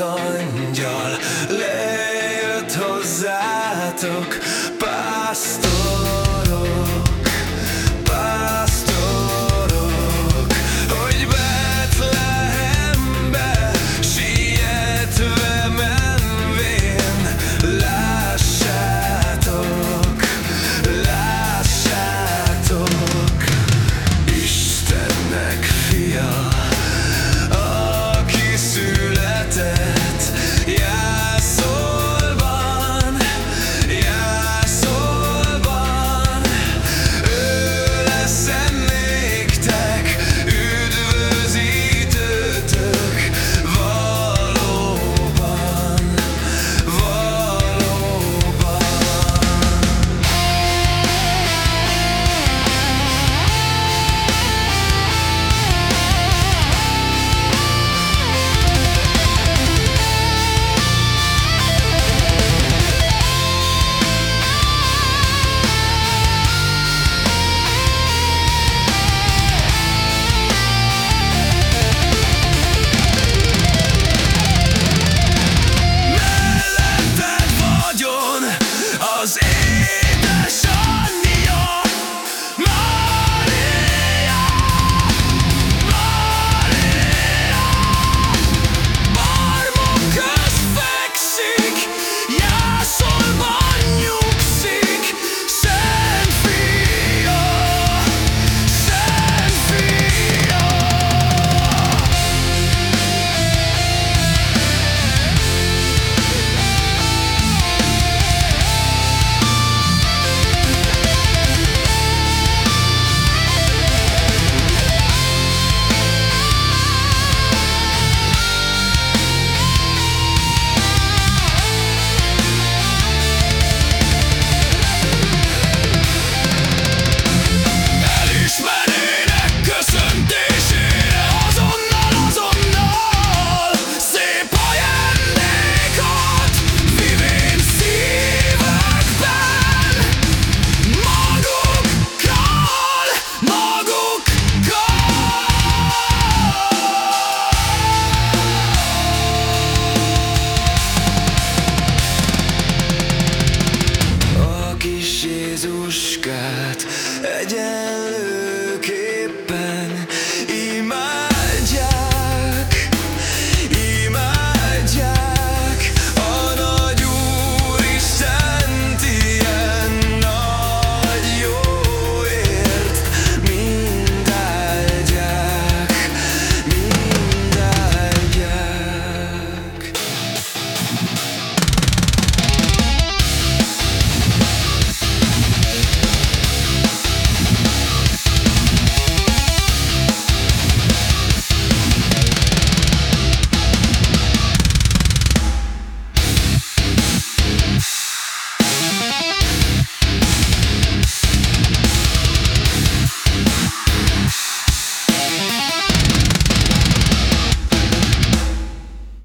az angyal Lejött hozzátok, pásztor Kayalı